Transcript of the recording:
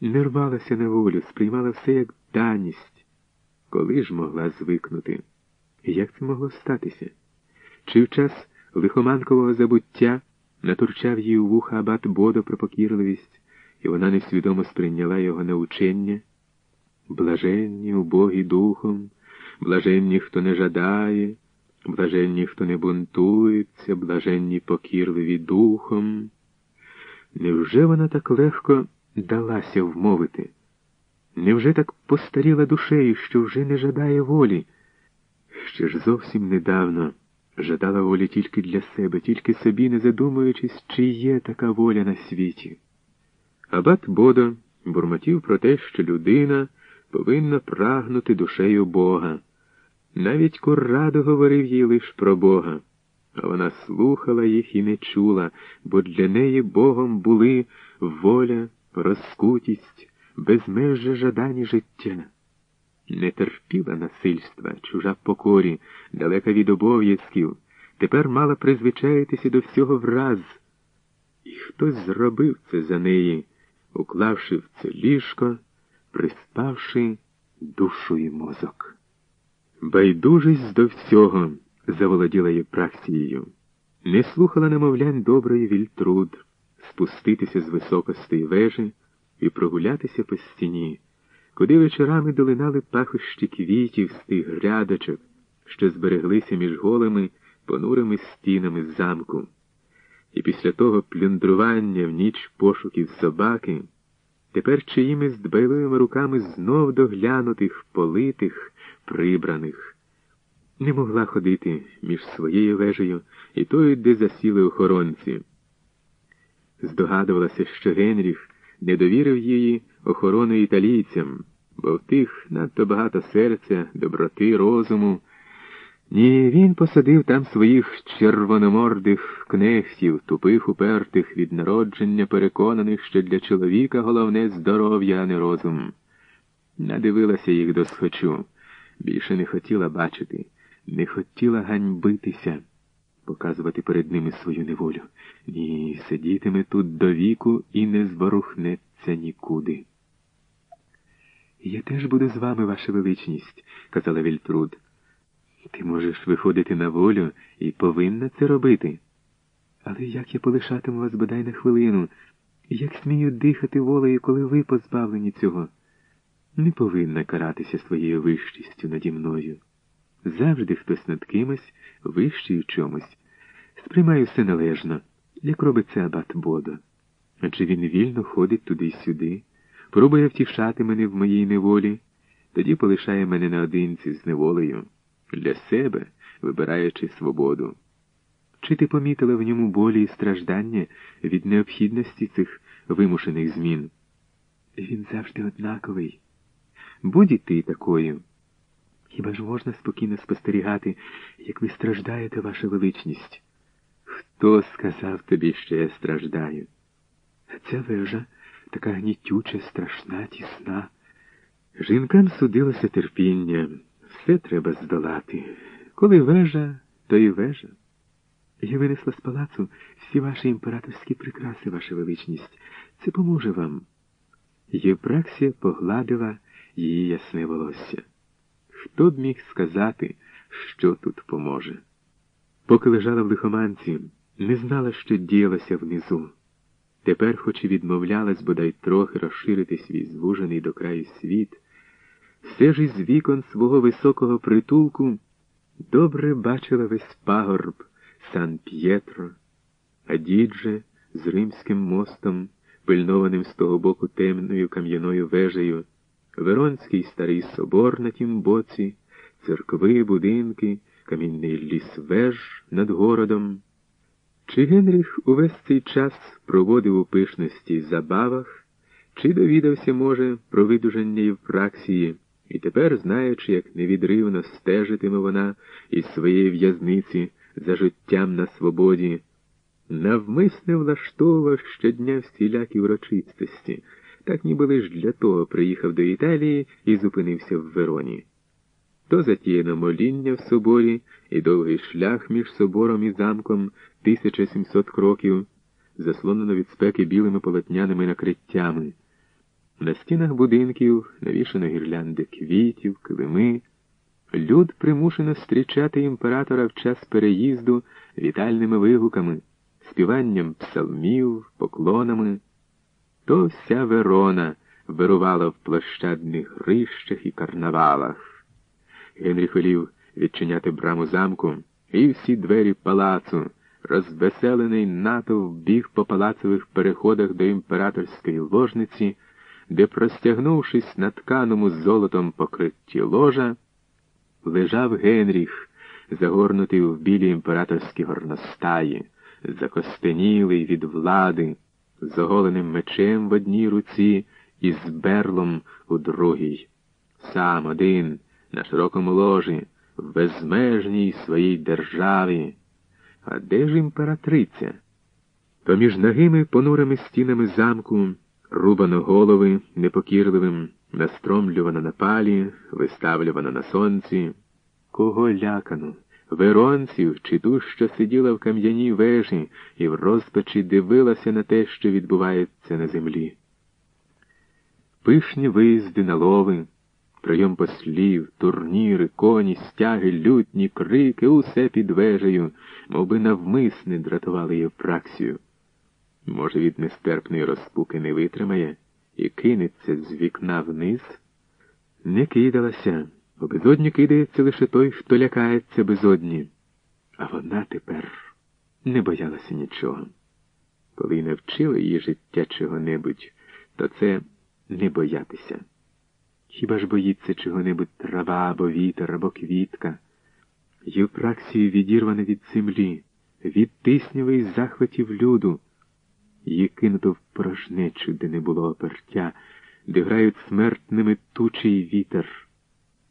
не рвалася на волю, сприймала все як даність. Коли ж могла звикнути? Як це могло статися? Чи в час лихоманкового забуття натурчав їй у вуха абат Бодо про покірливість, і вона несвідомо сприйняла його научення? Блаженні убогі духом, блаженні, хто не жадає, блаженні, хто не бунтується, блаженні покірливі духом. Невже вона так легко далася вмовити? Невже так постаріла душею, що вже не жадає волі? Ще ж зовсім недавно жадала волі тільки для себе, тільки собі, не задумуючись, чи є така воля на світі. Абат Бодо бурмотів про те, що людина повинна прагнути душею Бога. Навіть Коррадо говорив їй лиш про Бога, а вона слухала їх і не чула, бо для неї Богом були воля, розкутість, безмежжя жадані життя. Не терпіла насильства, чужа покорі, далека від обов'язків, тепер мала призвичаїтися до всього враз. І хтось зробив це за неї, уклавши в це ліжко, приспавши душу і мозок. Байдужість до всього заволоділа Євпраксією. Не слухала намовлянь доброї вільтруд спуститися з високостої вежі і прогулятися по стіні, куди вечорами долинали пахощі квітів з тих грядочок, що збереглися між голими, понурими стінами замку. І після того плюндрування в ніч пошуків собаки, тепер чиїмись дбайливими руками знов доглянутих, политих, прибраних. Не могла ходити між своєю вежею і тою, де засіли охоронці. Здогадувалася, що Генріх не довірив її охорони італійцям, бо в тих надто багато серця, доброти, розуму. Ні, він посадив там своїх червономордих кнехтів, тупих упертих від народження, переконаних, що для чоловіка головне здоров'я, а не розум. Надивилася їх до схочу. Більше не хотіла бачити, не хотіла ганьбитися, показувати перед ними свою неволю. Ні, сидітиме тут до віку і не зворухнеться нікуди. Я теж буду з вами, ваша величність, казала Вільтруд. Ти можеш виходити на волю і повинна це робити. Але як я полишатиму вас бодай на хвилину, як смію дихати волею, коли ви позбавлені цього? Не повинна каратися своєю вищістю наді мною. Завжди хтось над кимось вищий в чомусь. Сприймаю все належно, як робить це абат Бодо. Адже він вільно ходить туди й сюди, пробує втішати мене в моїй неволі, тоді полишає мене наодинці з неволею для себе, вибираючи свободу. Чи ти помітила в ньому болі і страждання від необхідності цих вимушених змін? Він завжди однаковий. Будь і ти такою. Хіба ж можна спокійно спостерігати, як ви страждаєте, ваша величність? Хто сказав тобі, що я страждаю? А ця вежа така гнітюча, страшна, тісна. Жінкам судилося терпіння. Все треба здолати. Коли вежа, то і вежа. Я винесла з палацу всі ваші імператорські прикраси, ваша величність. Це поможе вам. Євпраксія погладила її ясне волосся. Хто б міг сказати, що тут поможе? Поки лежала в лихоманці, не знала, що діялося внизу. Тепер, хоч і відмовлялась бодай трохи розширити свій звужений до краю світ, все ж із вікон свого високого притулку добре бачила весь пагорб Сан П'єтро, а дідже з римським мостом, пильнованим з того боку темною кам'яною вежею, Веронський старий собор на тім боці, церкви, будинки, камінний ліс веж над городом. Чи Генріх увесь цей час проводив у пишності забавах, чи довідався, може, про видужання Євпраксії, і тепер, знаючи, як невідривно стежитиме вона із своєї в'язниці за життям на свободі, навмисне влаштовував щодня всілякі урочистості, так ніби лиш для того приїхав до Італії і зупинився в Вероні. То затіяно моління в соборі і довгий шлях між собором і замком 1700 кроків, заслонено від спеки білими полотняними накриттями. На стінах будинків навішано гірлянди квітів, килими. Люд примушено зустрічати імператора в час переїзду вітальними вигуками, співанням псалмів, поклонами. То вся Верона вирувала в площадних грищах і карнавалах. Генріх волів відчиняти браму замку і всі двері палацу, розвеселений натовп біг по палацових переходах до імператорської ложниці, де, простягнувшись на тканому золотом покритті ложа, лежав Генріх, загорнутий в білі імператорські горностаї, закостенілий від влади, з оголеним мечем в одній руці і з берлом у другій. Сам один на широкому ложі, в безмежній своїй державі. А де ж імператриця? Поміж нагими понурими стінами замку рубано голови непокірливим, настромлювано на палі, виставлювано на сонці. Кого лякано? Веронців чи ту, що сиділа в кам'яній вежі і в розпачі дивилася на те, що відбувається на землі. Пишні виїзди на лови, прийом послів, турніри, коні, стяги, лютні, крики, усе під вежею, мов би навмисне дратували Євпраксію. Може, від нестерпної розпуки не витримає і кинеться з вікна вниз? Не кидалася. У безодні кидається лише той, хто лякається безодні. А вона тепер не боялася нічого. Коли навчила її життя чого-небудь, то це не боятися. Хіба ж боїться чого-небудь трава або вітер, або квітка? Євпраксію відірване від землі, від тиснявих захватів люду, її кинуто в порожнечу, де не було опертя, де грають смертними тучі й вітер.